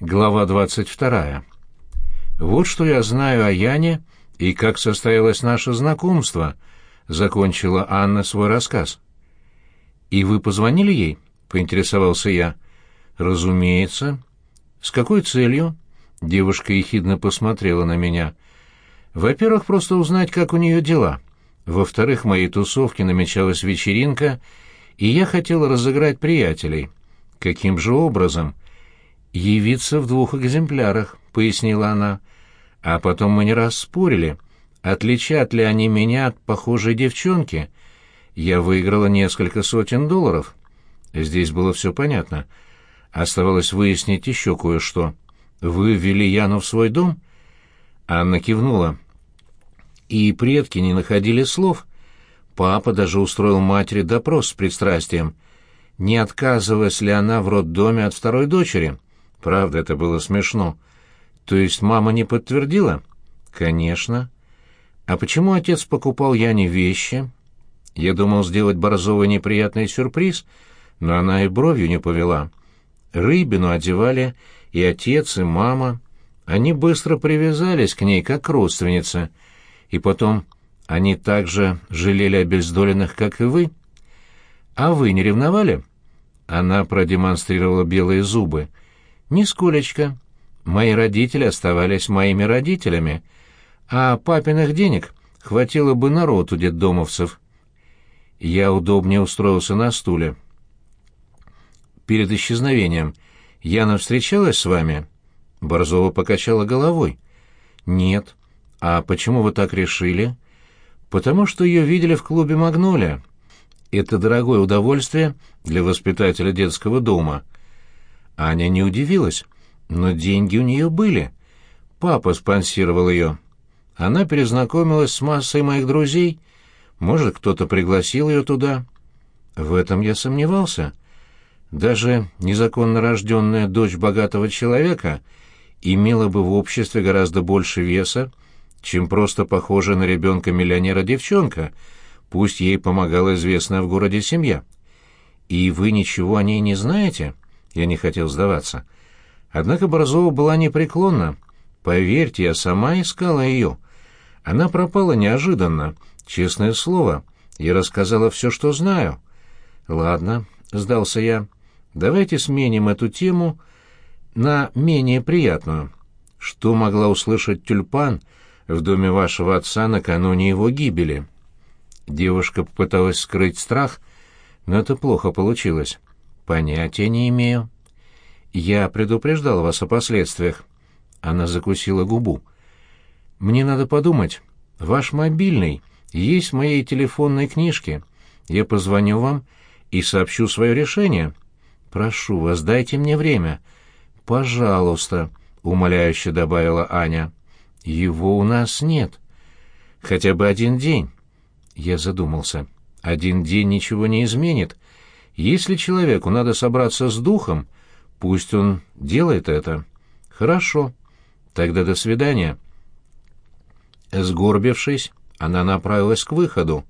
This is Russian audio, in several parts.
Глава 22. Вот что я знаю о Яне и как состоялось наше знакомство, закончила Анна свой рассказ. И вы позвонили ей? поинтересовался я. Разумеется. С какой целью? Девушка ехидно посмотрела на меня. Во-первых, просто узнать, как у нее дела. Во-вторых, в моей тусовке намечалась вечеринка, и я хотел разыграть приятелей. Каким же образом? Явиться в двух экземплярах», — пояснила она. «А потом мы не раз спорили, отличат ли они меня от похожей девчонки. Я выиграла несколько сотен долларов. Здесь было все понятно. Оставалось выяснить еще кое-что. Вы ввели Яну в свой дом?» Анна кивнула. И предки не находили слов. Папа даже устроил матери допрос с пристрастием. Не отказывалась ли она в роддоме от второй дочери? Правда, это было смешно. То есть мама не подтвердила? Конечно. А почему отец покупал Яне вещи? Я думал сделать Борзовой неприятный сюрприз, но она и бровью не повела. Рыбину одевали и отец, и мама. Они быстро привязались к ней, как к родственнице. И потом они так же жалели обездоленных, как и вы. А вы не ревновали? Она продемонстрировала белые зубы. «Нисколечко. Мои родители оставались моими родителями, а папиных денег хватило бы народу детдомовцев». Я удобнее устроился на стуле. «Перед исчезновением Яна встречалась с вами?» Борзова покачала головой. «Нет. А почему вы так решили?» «Потому что ее видели в клубе «Магнолия». Это дорогое удовольствие для воспитателя детского дома — Аня не удивилась, но деньги у нее были. Папа спонсировал ее. Она перезнакомилась с массой моих друзей. Может, кто-то пригласил ее туда. В этом я сомневался. Даже незаконно рожденная дочь богатого человека имела бы в обществе гораздо больше веса, чем просто похожая на ребенка миллионера девчонка, пусть ей помогала известная в городе семья. И вы ничего о ней не знаете?» Я не хотел сдаваться. Однако Борзова была непреклонна. Поверьте, я сама искала ее. Она пропала неожиданно, честное слово. Я рассказала все, что знаю. Ладно, сдался я. Давайте сменим эту тему на менее приятную. Что могла услышать тюльпан в доме вашего отца накануне его гибели? Девушка попыталась скрыть страх, но это плохо получилось. Понятия не имею. Я предупреждал вас о последствиях. Она закусила губу. Мне надо подумать. Ваш мобильный есть в моей телефонной книжке. Я позвоню вам и сообщу свое решение. Прошу вас, дайте мне время. Пожалуйста, умоляюще добавила Аня. Его у нас нет. Хотя бы один день. Я задумался. Один день ничего не изменит. Если человеку надо собраться с духом, пусть он делает это. Хорошо. Тогда до свидания. Сгорбившись, она направилась к выходу.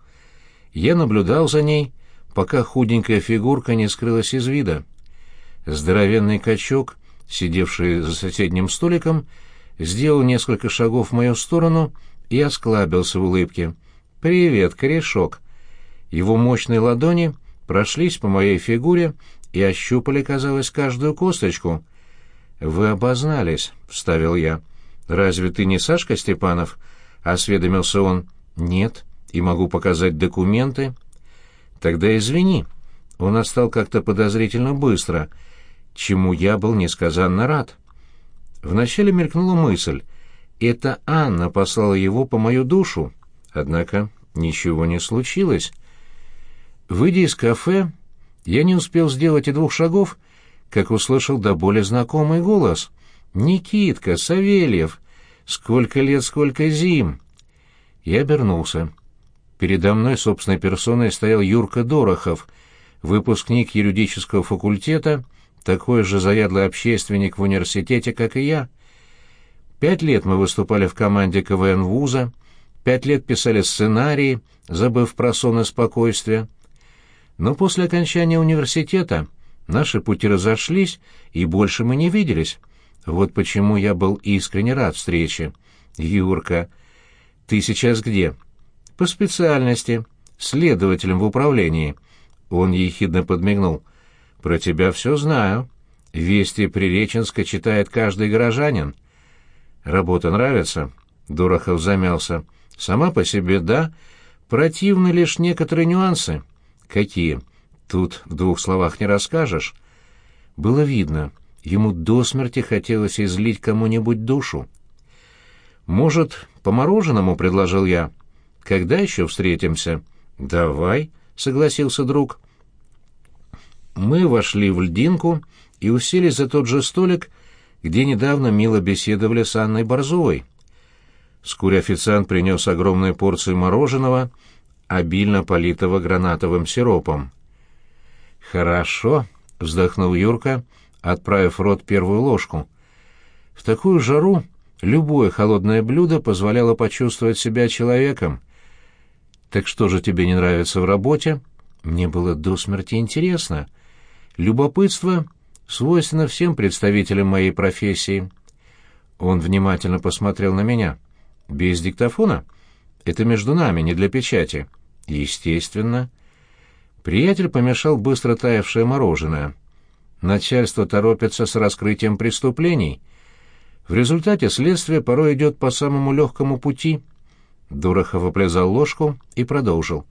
Я наблюдал за ней, пока худенькая фигурка не скрылась из вида. Здоровенный качок, сидевший за соседним столиком, сделал несколько шагов в мою сторону и осклабился в улыбке. «Привет, корешок!» Его мощные ладони — прошлись по моей фигуре и ощупали, казалось, каждую косточку. «Вы обознались», — вставил я. «Разве ты не Сашка Степанов?» — осведомился он. «Нет, и могу показать документы». «Тогда извини». Он отстал как-то подозрительно быстро, чему я был несказанно рад. Вначале мелькнула мысль. Это Анна послала его по мою душу. Однако ничего не случилось. Выйдя из кафе, я не успел сделать и двух шагов, как услышал до боли знакомый голос. «Никитка, Савельев! Сколько лет, сколько зим!» Я обернулся. Передо мной собственной персоной стоял Юрка Дорохов, выпускник юридического факультета, такой же заядлый общественник в университете, как и я. Пять лет мы выступали в команде КВН вуза, пять лет писали сценарии, забыв про сон и спокойствие. Но после окончания университета наши пути разошлись, и больше мы не виделись. Вот почему я был искренне рад встрече. Юрка, ты сейчас где? По специальности, следователем в управлении. Он ехидно подмигнул. Про тебя все знаю. Вести Приреченска читает каждый горожанин. Работа нравится? Дорохов замялся. Сама по себе, да. Противны лишь некоторые нюансы. Какие? Тут в двух словах не расскажешь. Было видно, ему до смерти хотелось излить кому-нибудь душу. «Может, по мороженому?» — предложил я. «Когда еще встретимся?» «Давай», — согласился друг. Мы вошли в льдинку и уселись за тот же столик, где недавно мило беседовали с Анной Борзовой. Вскоре официант принес огромные порции мороженого, обильно политого гранатовым сиропом. «Хорошо», — вздохнул Юрка, отправив в рот первую ложку. «В такую жару любое холодное блюдо позволяло почувствовать себя человеком. Так что же тебе не нравится в работе?» Мне было до смерти интересно. Любопытство свойственно всем представителям моей профессии. Он внимательно посмотрел на меня. «Без диктофона? Это между нами, не для печати». «Естественно». Приятель помешал быстро таявшее мороженое. Начальство торопится с раскрытием преступлений. В результате следствие порой идет по самому легкому пути. Дорохов оплезал ложку и продолжил.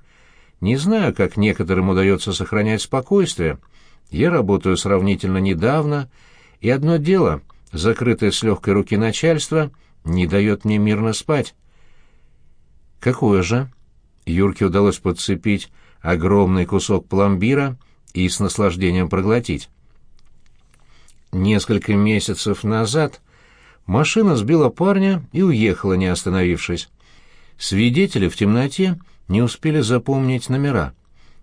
«Не знаю, как некоторым удается сохранять спокойствие. Я работаю сравнительно недавно, и одно дело, закрытое с легкой руки начальство, не дает мне мирно спать». «Какое же?» Юрке удалось подцепить огромный кусок пломбира и с наслаждением проглотить. Несколько месяцев назад машина сбила парня и уехала, не остановившись. Свидетели в темноте не успели запомнить номера.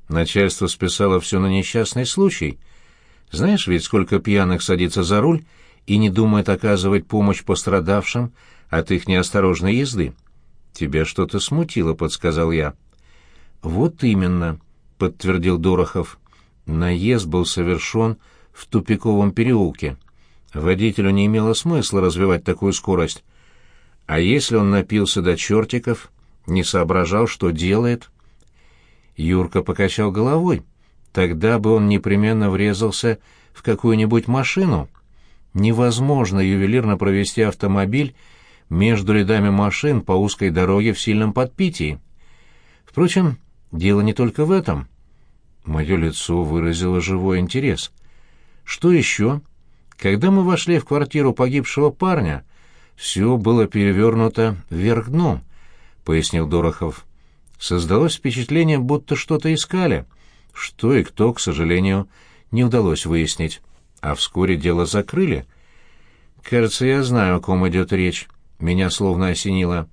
Начальство списало все на несчастный случай. Знаешь ведь, сколько пьяных садится за руль и не думает оказывать помощь пострадавшим от их неосторожной езды? «Тебя что-то смутило», — подсказал я. «Вот именно», — подтвердил Дорохов. Наезд был совершен в тупиковом переулке. Водителю не имело смысла развивать такую скорость. А если он напился до чертиков, не соображал, что делает? Юрка покачал головой. Тогда бы он непременно врезался в какую-нибудь машину. Невозможно ювелирно провести автомобиль между рядами машин по узкой дороге в сильном подпитии. Впрочем, дело не только в этом. Мое лицо выразило живой интерес. Что еще? Когда мы вошли в квартиру погибшего парня, все было перевернуто вверх дном, — пояснил Дорохов. Создалось впечатление, будто что-то искали. Что и кто, к сожалению, не удалось выяснить. А вскоре дело закрыли. Кажется, я знаю, о ком идет речь. Меня словно осенило.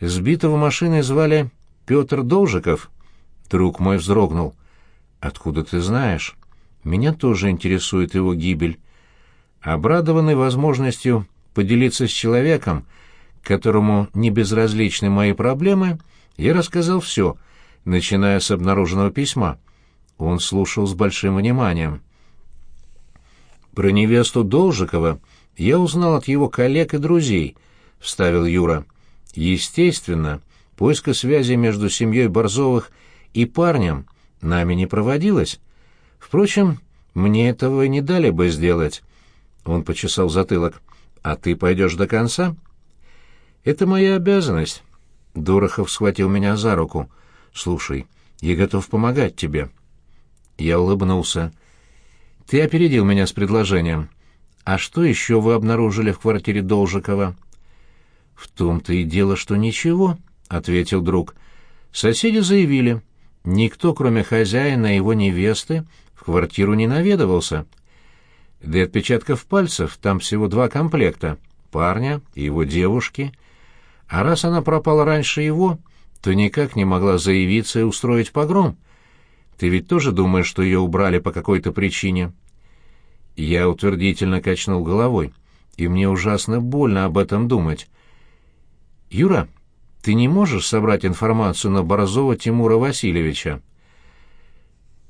Сбитого машиной звали Петр Должиков. Друг мой вздрогнул. «Откуда ты знаешь?» «Меня тоже интересует его гибель». Обрадованный возможностью поделиться с человеком, которому не безразличны мои проблемы, я рассказал все, начиная с обнаруженного письма. Он слушал с большим вниманием. Про невесту Должикова я узнал от его коллег и друзей —— вставил Юра. «Естественно, поиска связи между семьей Борзовых и парнем нами не проводилось. Впрочем, мне этого и не дали бы сделать». Он почесал затылок. «А ты пойдешь до конца?» «Это моя обязанность». Дорохов схватил меня за руку. «Слушай, я готов помогать тебе». Я улыбнулся. «Ты опередил меня с предложением. А что еще вы обнаружили в квартире Должикова?» «В том-то и дело, что ничего», — ответил друг. «Соседи заявили, никто, кроме хозяина и его невесты, в квартиру не наведывался. Да и отпечатков пальцев там всего два комплекта — парня и его девушки. А раз она пропала раньше его, то никак не могла заявиться и устроить погром. Ты ведь тоже думаешь, что ее убрали по какой-то причине?» Я утвердительно качнул головой, и мне ужасно больно об этом думать. «Юра, ты не можешь собрать информацию на Борзова Тимура Васильевича?»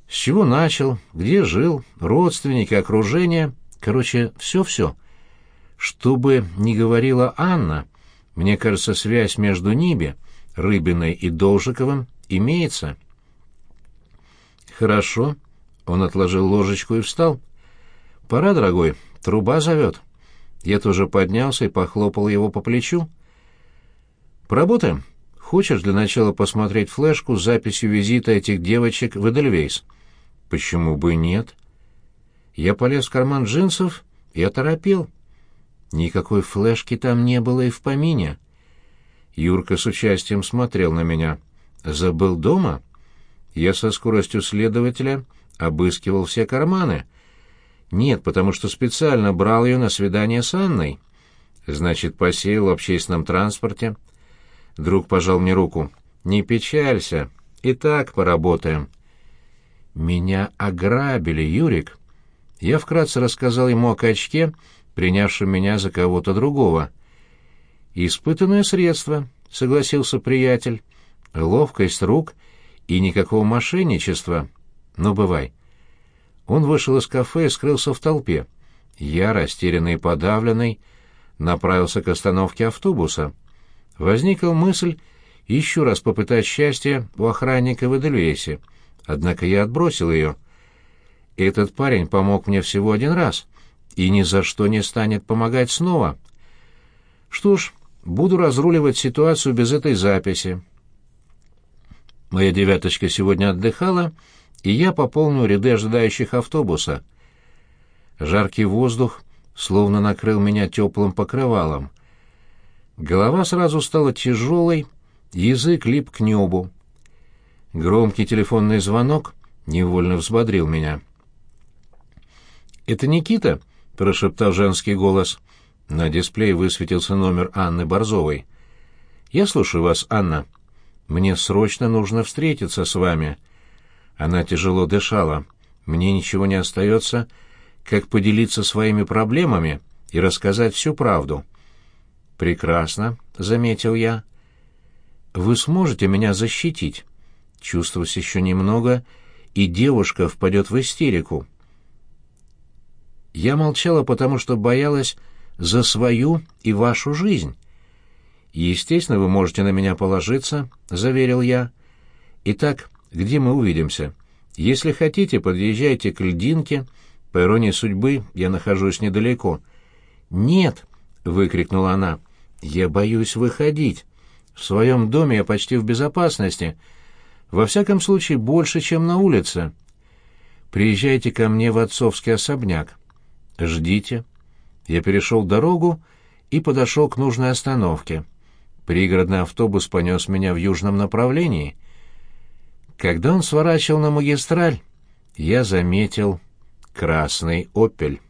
«С чего начал? Где жил? Родственники, окружение? Короче, все-все. Что бы ни говорила Анна, мне кажется, связь между ними, Рыбиной и Должиковым, имеется. Хорошо. Он отложил ложечку и встал. Пора, дорогой, труба зовет. Я тоже поднялся и похлопал его по плечу. Поработаем? Хочешь для начала посмотреть флешку с записью визита этих девочек в Эдельвейс? Почему бы нет? Я полез в карман джинсов и оторопел. Никакой флешки там не было и в помине. Юрка с участием смотрел на меня. «Забыл дома?» Я со скоростью следователя обыскивал все карманы. Нет, потому что специально брал ее на свидание с Анной. Значит, посеял в общественном транспорте. Друг пожал мне руку. «Не печалься, и так поработаем». «Меня ограбили, Юрик». Я вкратце рассказал ему о качке, принявшем меня за кого-то другого. «Испытанное средство», — согласился приятель. «Ловкость рук и никакого мошенничества. Ну, бывай». Он вышел из кафе и скрылся в толпе. Я, растерянный и подавленный, направился к остановке автобуса. Возникла мысль еще раз попытать счастье у охранника в Эдельвейсе, однако я отбросил ее. Этот парень помог мне всего один раз — и ни за что не станет помогать снова. Что ж, буду разруливать ситуацию без этой записи. Моя девяточка сегодня отдыхала, и я пополню ряды ожидающих автобуса. Жаркий воздух словно накрыл меня теплым покрывалом. Голова сразу стала тяжелой, язык лип к небу. Громкий телефонный звонок невольно взбодрил меня. «Это Никита?» прошептал женский голос. На дисплее высветился номер Анны Борзовой. «Я слушаю вас, Анна. Мне срочно нужно встретиться с вами». Она тяжело дышала. «Мне ничего не остается, как поделиться своими проблемами и рассказать всю правду». «Прекрасно», — заметил я. «Вы сможете меня защитить?» Чувствовалось еще немного, и девушка впадет в истерику. Я молчала, потому что боялась за свою и вашу жизнь. Естественно, вы можете на меня положиться, заверил я. Итак, где мы увидимся? Если хотите, подъезжайте к льдинке. По иронии судьбы, я нахожусь недалеко. Нет, выкрикнула она. Я боюсь выходить. В своем доме я почти в безопасности. Во всяком случае, больше, чем на улице. Приезжайте ко мне в отцовский особняк. «Ждите». Я перешел дорогу и подошел к нужной остановке. Пригородный автобус понес меня в южном направлении. Когда он сворачивал на магистраль, я заметил красный «Опель».